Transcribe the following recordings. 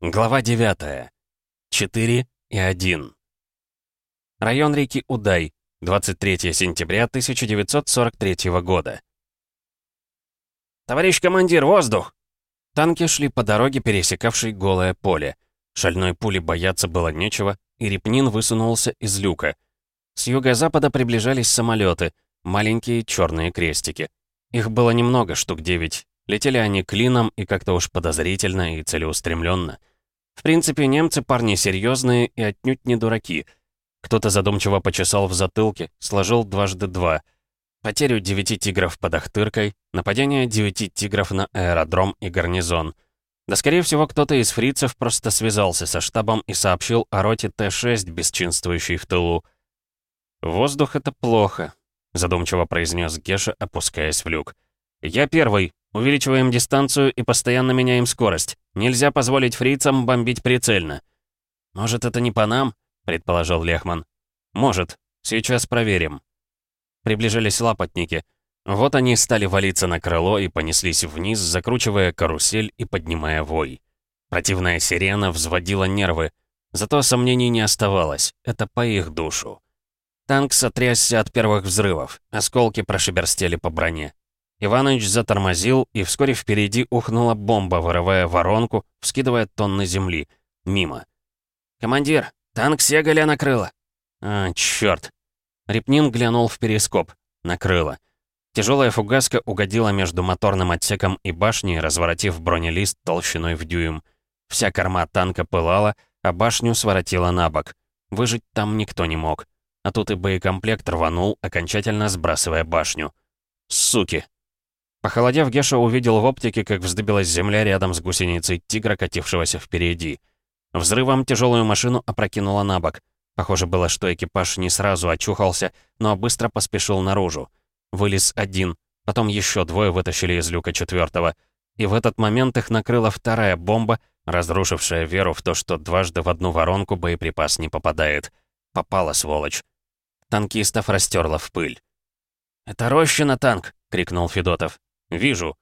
Глава 9. 4 и 1. Район реки Удай. 23 сентября 1943 года. «Товарищ командир, воздух!» Танки шли по дороге, пересекавшей голое поле. Шальной пули бояться было нечего, и Репнин высунулся из люка. С юго-запада приближались самолеты, маленькие черные крестики. Их было немного, штук девять. Летели они клином и как-то уж подозрительно и целеустремленно. В принципе, немцы парни серьезные и отнюдь не дураки. Кто-то задумчиво почесал в затылке, сложил дважды два. Потерю девяти тигров под Ахтыркой, нападение девяти тигров на аэродром и гарнизон. Да, скорее всего, кто-то из фрицев просто связался со штабом и сообщил о роте Т-6, бесчинствующей в тылу. «Воздух — это плохо», — задумчиво произнес Геша, опускаясь в люк. «Я первый. Увеличиваем дистанцию и постоянно меняем скорость. Нельзя позволить фрицам бомбить прицельно». «Может, это не по нам?» — предположил Лехман. «Может. Сейчас проверим». Приближались лапотники. Вот они стали валиться на крыло и понеслись вниз, закручивая карусель и поднимая вой. Противная сирена взводила нервы. Зато сомнений не оставалось. Это по их душу. Танк сотрясся от первых взрывов. Осколки прошиберстели по броне. Иваныч затормозил, и вскоре впереди ухнула бомба, вырывая воронку, вскидывая тонны земли. Мимо. «Командир, танк Сеголя накрыло!» «А, чёрт!» Репнин глянул в перископ. Накрыло. Тяжелая фугаска угодила между моторным отсеком и башней, разворотив бронелист толщиной в дюйм. Вся корма танка пылала, а башню своротила на бок. Выжить там никто не мог. А тут и боекомплект рванул, окончательно сбрасывая башню. «Суки!» Похолодев, Геша увидел в оптике, как вздыбилась земля рядом с гусеницей тигра, катившегося впереди. Взрывом тяжелую машину опрокинуло на бок. Похоже было, что экипаж не сразу очухался, но быстро поспешил наружу. Вылез один, потом еще двое вытащили из люка четвертого. И в этот момент их накрыла вторая бомба, разрушившая веру в то, что дважды в одну воронку боеприпас не попадает. Попала, сволочь. Танкистов растерла в пыль. «Это Рощина танк!» — крикнул Федотов. «Вижу».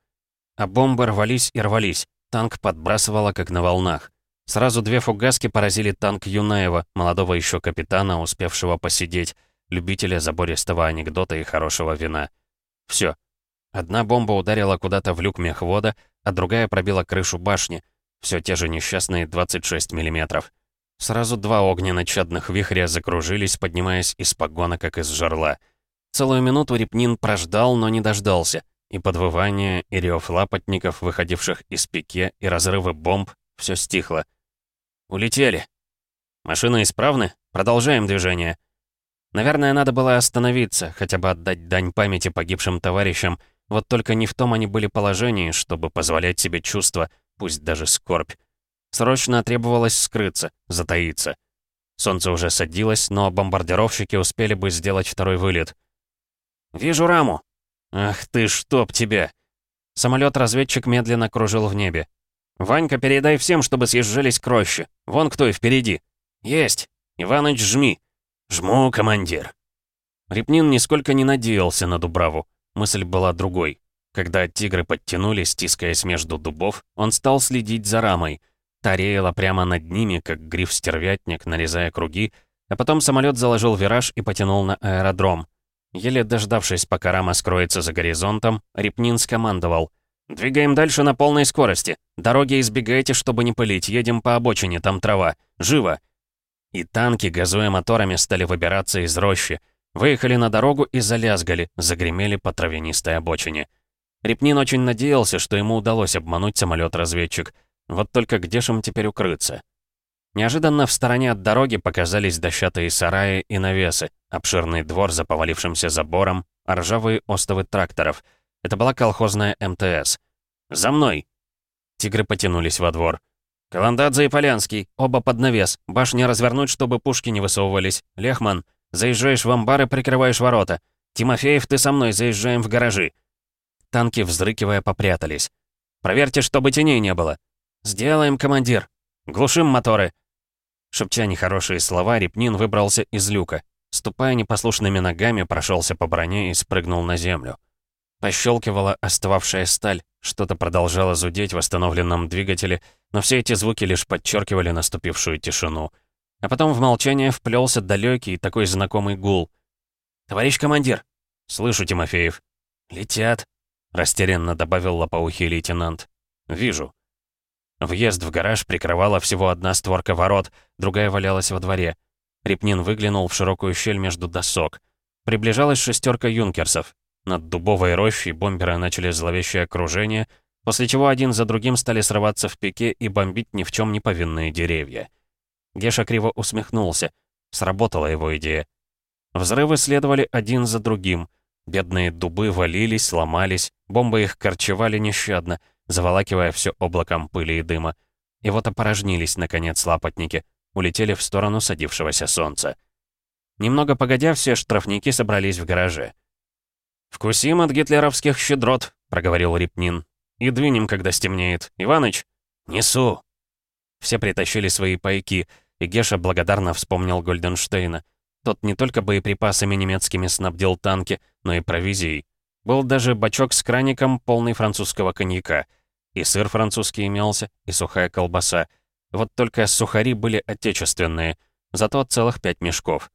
А бомбы рвались и рвались. Танк подбрасывало, как на волнах. Сразу две фугаски поразили танк Юнаева, молодого еще капитана, успевшего посидеть, любителя забористого анекдота и хорошего вина. Все. Одна бомба ударила куда-то в люк мехвода, а другая пробила крышу башни. Все те же несчастные 26 миллиметров. Сразу два огненно-чадных вихря закружились, поднимаясь из погона, как из жерла. Целую минуту Репнин прождал, но не дождался и подвывание, и рев лапотников, выходивших из пике, и разрывы бомб — все стихло. «Улетели!» «Машины исправны? Продолжаем движение!» Наверное, надо было остановиться, хотя бы отдать дань памяти погибшим товарищам, вот только не в том они были положении, чтобы позволять себе чувства, пусть даже скорбь. Срочно требовалось скрыться, затаиться. Солнце уже садилось, но бомбардировщики успели бы сделать второй вылет. «Вижу раму!» «Ах ты, чтоб тебя!» Самолет-разведчик медленно кружил в небе. «Ванька, передай всем, чтобы съезжались к роще. Вон кто и впереди». «Есть! Иваныч, жми!» «Жму, командир!» Репнин нисколько не надеялся на Дубраву. Мысль была другой. Когда тигры подтянулись, стискаясь между дубов, он стал следить за рамой. Та реяла прямо над ними, как гриф-стервятник, нарезая круги, а потом самолет заложил вираж и потянул на аэродром. Еле дождавшись, пока рама скроется за горизонтом, Репнин скомандовал. «Двигаем дальше на полной скорости. Дороги избегайте, чтобы не пылить. Едем по обочине, там трава. Живо!» И танки, газуя моторами, стали выбираться из рощи. Выехали на дорогу и залязгали, загремели по травянистой обочине. Репнин очень надеялся, что ему удалось обмануть самолет-разведчик. Вот только где же им теперь укрыться? Неожиданно в стороне от дороги показались дощатые сараи и навесы, обширный двор за повалившимся забором, а ржавые остовы тракторов. Это была колхозная МТС. «За мной!» Тигры потянулись во двор. «Каландадзе и Полянский, оба под навес. Башни развернуть, чтобы пушки не высовывались. Лехман, заезжаешь в амбар и прикрываешь ворота. Тимофеев, ты со мной, заезжаем в гаражи». Танки, взрыкивая, попрятались. «Проверьте, чтобы теней не было». «Сделаем, командир. Глушим моторы». Шепча нехорошие слова, Репнин выбрался из люка. Ступая непослушными ногами, прошелся по броне и спрыгнул на землю. Пощелкивала остывавшая сталь, что-то продолжало зудеть в остановленном двигателе, но все эти звуки лишь подчеркивали наступившую тишину. А потом в молчание вплелся далекий такой знакомый гул. «Товарищ командир!» «Слышу, Тимофеев». «Летят», — растерянно добавил лопоухий лейтенант. «Вижу». Въезд в гараж прикрывала всего одна створка ворот, другая валялась во дворе. Репнин выглянул в широкую щель между досок. Приближалась шестерка юнкерсов. Над дубовой рощей бомберы начали зловещее окружение, после чего один за другим стали срываться в пике и бомбить ни в чем не повинные деревья. Геша криво усмехнулся. Сработала его идея. Взрывы следовали один за другим. Бедные дубы валились, сломались, бомбы их корчевали нещадно, заволакивая все облаком пыли и дыма. И вот опорожнились, наконец, лапотники, улетели в сторону садившегося солнца. Немного погодя, все штрафники собрались в гараже. «Вкусим от гитлеровских щедрот», — проговорил Репнин. «И двинем, когда стемнеет. Иваныч?» «Несу». Все притащили свои пайки, и Геша благодарно вспомнил Гольденштейна. Тот не только боеприпасами немецкими снабдил танки, но и провизией. Был даже бачок с краником, полный французского коньяка. И сыр французский имелся, и сухая колбаса. Вот только сухари были отечественные, зато целых пять мешков.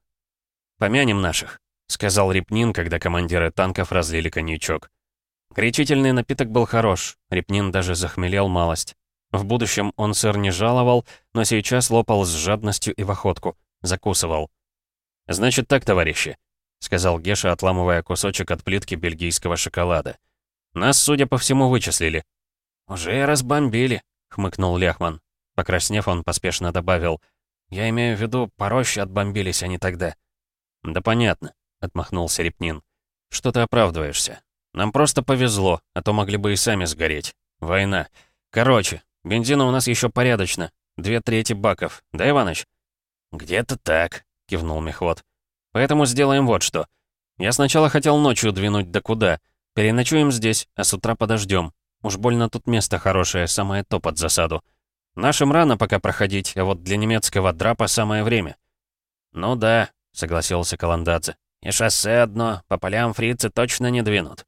«Помянем наших», — сказал Репнин, когда командиры танков разлили коньячок. Горячительный напиток был хорош, Репнин даже захмелел малость. В будущем он сыр не жаловал, но сейчас лопал с жадностью и в охотку, закусывал. «Значит так, товарищи», — сказал Геша, отламывая кусочек от плитки бельгийского шоколада. «Нас, судя по всему, вычислили». «Уже разбомбили», — хмыкнул Лехман. Покраснев, он поспешно добавил. «Я имею в виду, пороще отбомбились они тогда». «Да понятно», — отмахнулся Репнин. «Что ты оправдываешься? Нам просто повезло, а то могли бы и сами сгореть. Война. Короче, бензина у нас еще порядочно. Две трети баков. Да, Иваныч?» «Где-то так», — кивнул мехвод. «Поэтому сделаем вот что. Я сначала хотел ночью двинуть, да куда. Переночуем здесь, а с утра подождем. Уж больно тут место хорошее, самое то под засаду. Нашим рано пока проходить, а вот для немецкого драпа самое время». «Ну да», — согласился Каландадзе. «И шоссе одно, по полям фрицы точно не двинут».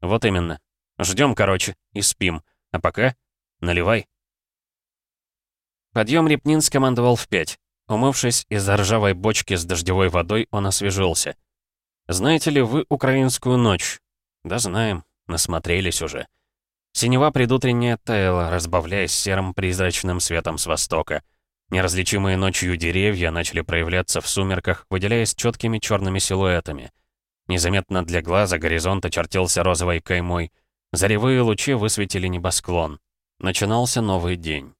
«Вот именно. Ждем, короче, и спим. А пока наливай». Подъем Репнин скомандовал в пять. Умывшись из ржавой бочки с дождевой водой, он освежился. «Знаете ли вы украинскую ночь?» «Да знаем, насмотрелись уже». Синева предутренняя таяла, разбавляясь серым призрачным светом с востока. Неразличимые ночью деревья начали проявляться в сумерках, выделяясь четкими черными силуэтами. Незаметно для глаза горизонт очертился розовой каймой. Заревые лучи высветили небосклон. Начинался новый день.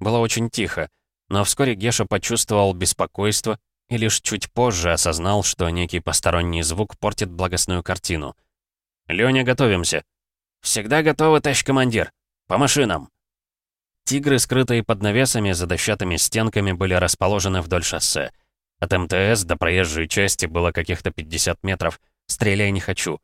Было очень тихо, но вскоре Геша почувствовал беспокойство и лишь чуть позже осознал, что некий посторонний звук портит благостную картину. «Лёня, готовимся!» «Всегда готовы, товарищ командир! По машинам!» Тигры, скрытые под навесами за дощатыми стенками, были расположены вдоль шоссе. От МТС до проезжей части было каких-то 50 метров. Стреляй не хочу.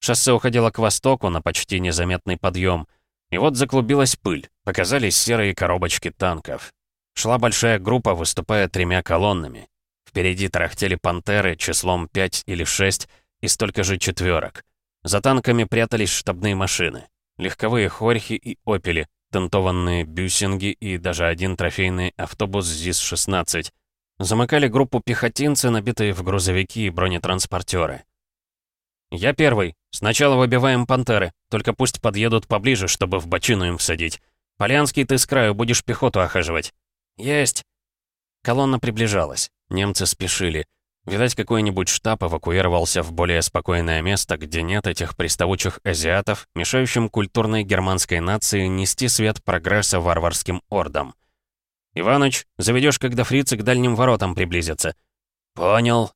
Шоссе уходило к востоку на почти незаметный подъем. И вот заклубилась пыль, показались серые коробочки танков. Шла большая группа, выступая тремя колоннами. Впереди тарахтели пантеры числом 5 или 6 и столько же четверок. За танками прятались штабные машины. Легковые хорьхи и опели, тентованные бюсинги и даже один трофейный автобус ЗИС-16. Замыкали группу пехотинцы, набитые в грузовики и бронетранспортеры. «Я первый. Сначала выбиваем пантеры, только пусть подъедут поближе, чтобы в бочину им всадить. Полянский, ты с краю будешь пехоту охаживать». «Есть!» Колонна приближалась. Немцы спешили. Видать, какой-нибудь штаб эвакуировался в более спокойное место, где нет этих приставучих азиатов, мешающим культурной германской нации нести свет прогресса варварским ордам. «Иваныч, заведешь, когда фрицы к дальним воротам приблизятся». «Понял».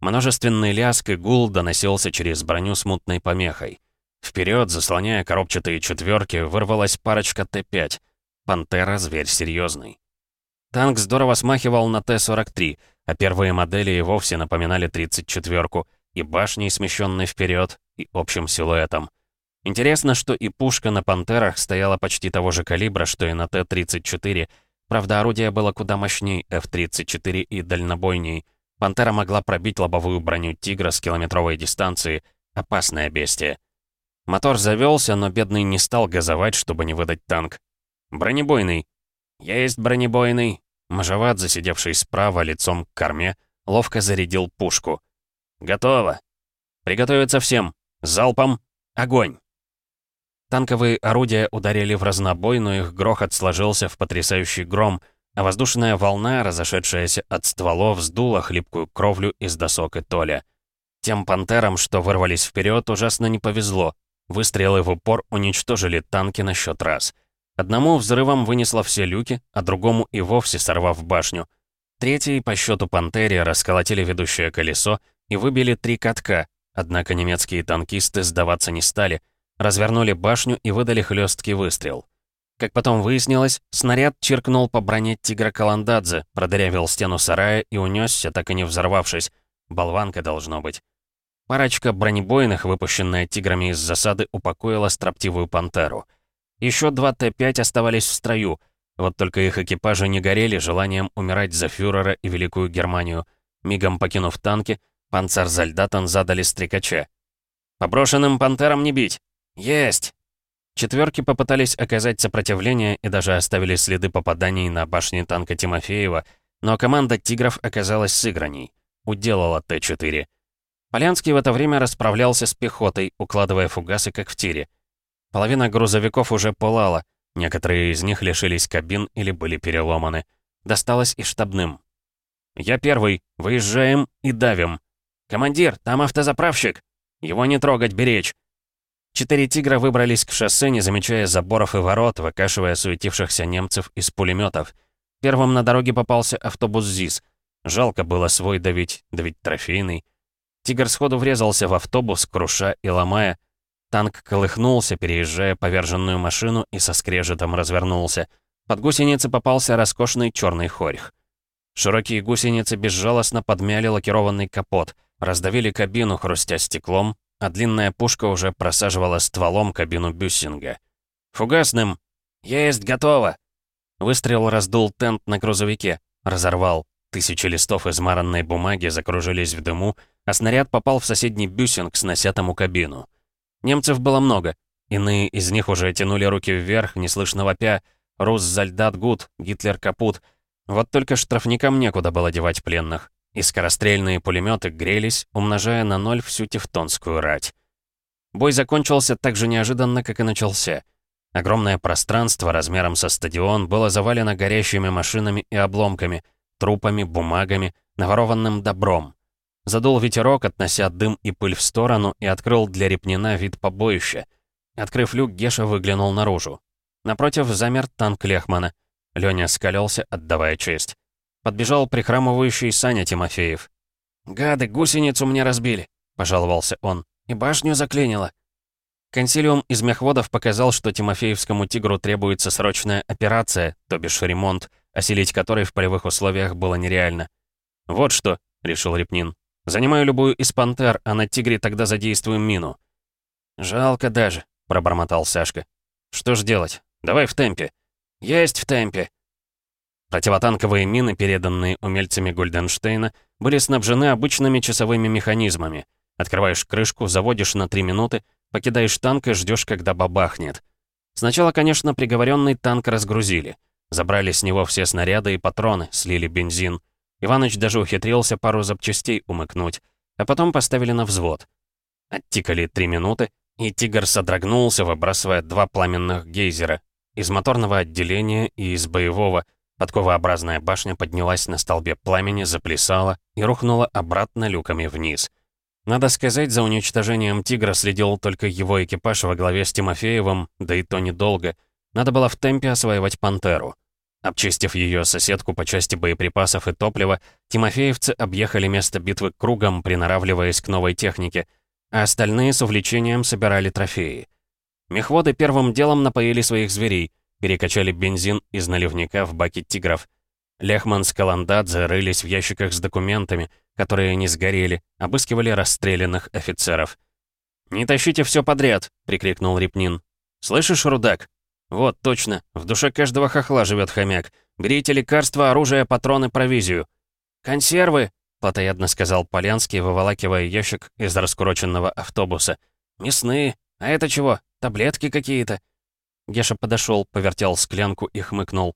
Множественный ляск и гул доносился через броню с мутной помехой. Вперед, заслоняя коробчатые четверки, вырвалась парочка Т-5. «Пантера» — зверь серьезный. Танк здорово смахивал на Т-43 — а первые модели и вовсе напоминали 34-ку, и башней, смещенной вперед, и общим силуэтом. Интересно, что и пушка на «Пантерах» стояла почти того же калибра, что и на Т-34, правда, орудие было куда мощней F-34 и дальнобойней. «Пантера» могла пробить лобовую броню «Тигра» с километровой дистанции, опасное бестие. Мотор завелся, но бедный не стал газовать, чтобы не выдать танк. «Бронебойный». «Есть бронебойный». Можеват, засидевший справа, лицом к корме, ловко зарядил пушку. «Готово. Приготовиться всем. Залпом. Огонь!» Танковые орудия ударили в разнобой, но их грохот сложился в потрясающий гром, а воздушная волна, разошедшаяся от стволов, сдула хлипкую кровлю из досок и толя. Тем пантерам, что вырвались вперед, ужасно не повезло. Выстрелы в упор уничтожили танки на счет раз. Одному взрывом вынесло все люки, а другому и вовсе сорвав башню. Третий по счету «Пантере» расколотили ведущее колесо и выбили три катка, однако немецкие танкисты сдаваться не стали — развернули башню и выдали хлесткий выстрел. Как потом выяснилось, снаряд чиркнул по броне тигра Каландадзе, продырявил стену сарая и унесся, так и не взорвавшись. Болванка должно быть. Парочка бронебойных, выпущенная тиграми из засады, упокоила строптивую пантеру. Еще два Т-5 оставались в строю, вот только их экипажи не горели желанием умирать за фюрера и Великую Германию. Мигом покинув танки, панцерзальдатан задали стрекача. «По брошенным пантерам не бить! «Есть!» Четверки попытались оказать сопротивление и даже оставили следы попаданий на башни танка Тимофеева, но команда «Тигров» оказалась сыграней. Уделала Т-4. Полянский в это время расправлялся с пехотой, укладывая фугасы как в тире. Половина грузовиков уже пылала, некоторые из них лишились кабин или были переломаны. Досталось и штабным. «Я первый. Выезжаем и давим. Командир, там автозаправщик. Его не трогать, беречь. Четыре «Тигра» выбрались к шоссе, не замечая заборов и ворот, выкашивая суетившихся немцев из пулеметов. Первым на дороге попался автобус ЗИС. Жалко было свой давить, давить трофейный. «Тигр» сходу врезался в автобус, круша и ломая. Танк колыхнулся, переезжая поверженную машину и со скрежетом развернулся. Под гусеницы попался роскошный черный хорьх. Широкие гусеницы безжалостно подмяли лакированный капот, раздавили кабину, хрустя стеклом, а длинная пушка уже просаживала стволом кабину Бюссинга. «Фугасным!» «Есть, готово!» Выстрел раздул тент на грузовике, разорвал. Тысячи листов измаранной бумаги закружились в дыму, а снаряд попал в соседний бюсинг, снося тому кабину. Немцев было много. Иные из них уже тянули руки вверх, неслышно вопя «Рус зальдат гуд, Гитлер капут». Вот только штрафникам некуда было девать пленных и скорострельные пулеметы грелись, умножая на ноль всю тевтонскую рать. Бой закончился так же неожиданно, как и начался. Огромное пространство размером со стадион было завалено горящими машинами и обломками, трупами, бумагами, наворованным добром. Задул ветерок, относя дым и пыль в сторону, и открыл для Репнина вид побоища. Открыв люк, Геша выглянул наружу. Напротив замер танк Лехмана. Лёня скалился, отдавая честь. Подбежал прихрамывающий Саня Тимофеев. «Гады, гусеницу мне разбили», — пожаловался он. «И башню заклинило». Консилиум из мехводов показал, что Тимофеевскому «Тигру» требуется срочная операция, то бишь ремонт, осилить который в полевых условиях было нереально. «Вот что», — решил Репнин. «Занимаю любую из пантер, а на «Тигре» тогда задействуем мину». «Жалко даже», — пробормотал Сашка. «Что ж делать? Давай в темпе». «Есть в темпе», Противотанковые мины, переданные умельцами Гульденштейна, были снабжены обычными часовыми механизмами. Открываешь крышку, заводишь на 3 минуты, покидаешь танк и ждешь, когда бабахнет. Сначала, конечно, приговоренный танк разгрузили. Забрали с него все снаряды и патроны, слили бензин. Иваныч даже ухитрился пару запчастей умыкнуть, а потом поставили на взвод. Оттикали три минуты, и «Тигр» содрогнулся, выбрасывая два пламенных гейзера. Из моторного отделения и из боевого, Подковообразная башня поднялась на столбе пламени, заплясала и рухнула обратно люками вниз. Надо сказать, за уничтожением «Тигра» следил только его экипаж во главе с Тимофеевым, да и то недолго. Надо было в темпе осваивать «Пантеру». Обчистив ее соседку по части боеприпасов и топлива, тимофеевцы объехали место битвы кругом, приноравливаясь к новой технике, а остальные с увлечением собирали трофеи. Мехводы первым делом напоили своих зверей — перекачали бензин из наливника в баки тигров. Лехман с Каландадзе рылись в ящиках с документами, которые не сгорели, обыскивали расстрелянных офицеров. «Не тащите все подряд!» — прикрикнул Репнин. «Слышишь, Рудак? Вот, точно, в душе каждого хохла живет хомяк. Берите лекарства, оружие, патроны, провизию». «Консервы!» — плотоядно сказал Полянский, выволакивая ящик из раскуроченного автобуса. «Мясные, А это чего? Таблетки какие-то?» Геша подошел, повертел склянку и хмыкнул.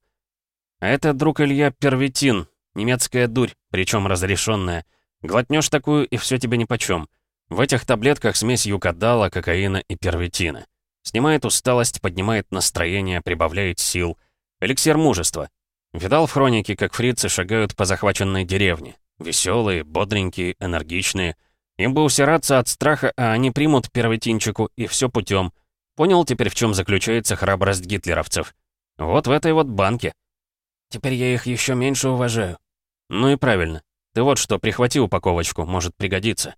«А это, друг Илья, первитин, немецкая дурь, причем разрешенная. Глотнешь такую, и все тебе нипочем. В этих таблетках смесь юкадала, кокаина и первитина. Снимает усталость, поднимает настроение, прибавляет сил. Эликсир мужества. Видал в хронике, как фрицы шагают по захваченной деревне. Веселые, бодренькие, энергичные. Им бы усираться от страха, а они примут первитинчику, и все путем. Понял теперь, в чем заключается храбрость гитлеровцев. Вот в этой вот банке. Теперь я их еще меньше уважаю. Ну и правильно. Ты вот что, прихвати упаковочку, может пригодиться.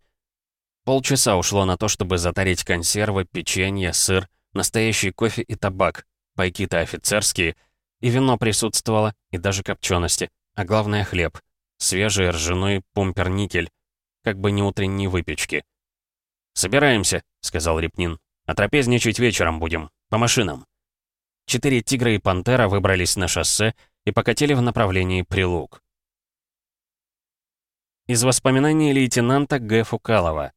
Полчаса ушло на то, чтобы затарить консервы, печенье, сыр, настоящий кофе и табак, пайки-то офицерские, и вино присутствовало, и даже копчености, а главное хлеб, свежий ржаной пумперникель, как бы не утренней выпечки. «Собираемся», — сказал Репнин. «А трапезничать вечером будем, по машинам». Четыре «Тигра» и «Пантера» выбрались на шоссе и покатили в направлении Прилук. Из воспоминаний лейтенанта Г. Фукалова.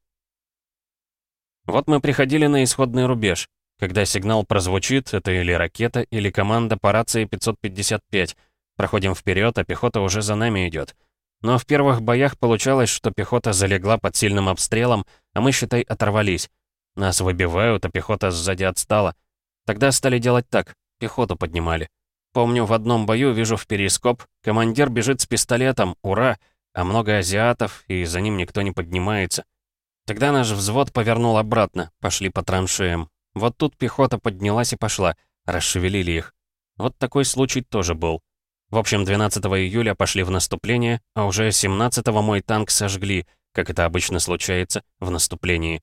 Вот мы приходили на исходный рубеж. Когда сигнал прозвучит, это или ракета, или команда по рации 555. Проходим вперед, а пехота уже за нами идет. Но в первых боях получалось, что пехота залегла под сильным обстрелом, а мы, считай, оторвались. Нас выбивают, а пехота сзади отстала. Тогда стали делать так, пехоту поднимали. Помню, в одном бою вижу в перископ, командир бежит с пистолетом, ура, а много азиатов, и за ним никто не поднимается. Тогда наш взвод повернул обратно, пошли по траншеям. Вот тут пехота поднялась и пошла, расшевелили их. Вот такой случай тоже был. В общем, 12 июля пошли в наступление, а уже 17-го мой танк сожгли, как это обычно случается, в наступлении.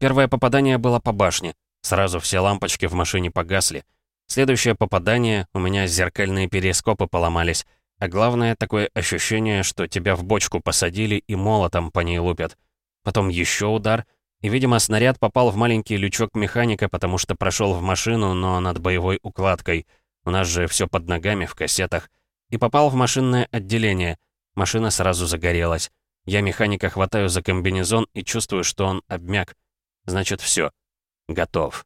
Первое попадание было по башне. Сразу все лампочки в машине погасли. Следующее попадание, у меня зеркальные перископы поломались. А главное, такое ощущение, что тебя в бочку посадили и молотом по ней лупят. Потом еще удар, и, видимо, снаряд попал в маленький лючок механика, потому что прошел в машину, но над боевой укладкой. У нас же все под ногами, в кассетах. И попал в машинное отделение. Машина сразу загорелась. Я механика хватаю за комбинезон и чувствую, что он обмяк. Значит, все. Готов.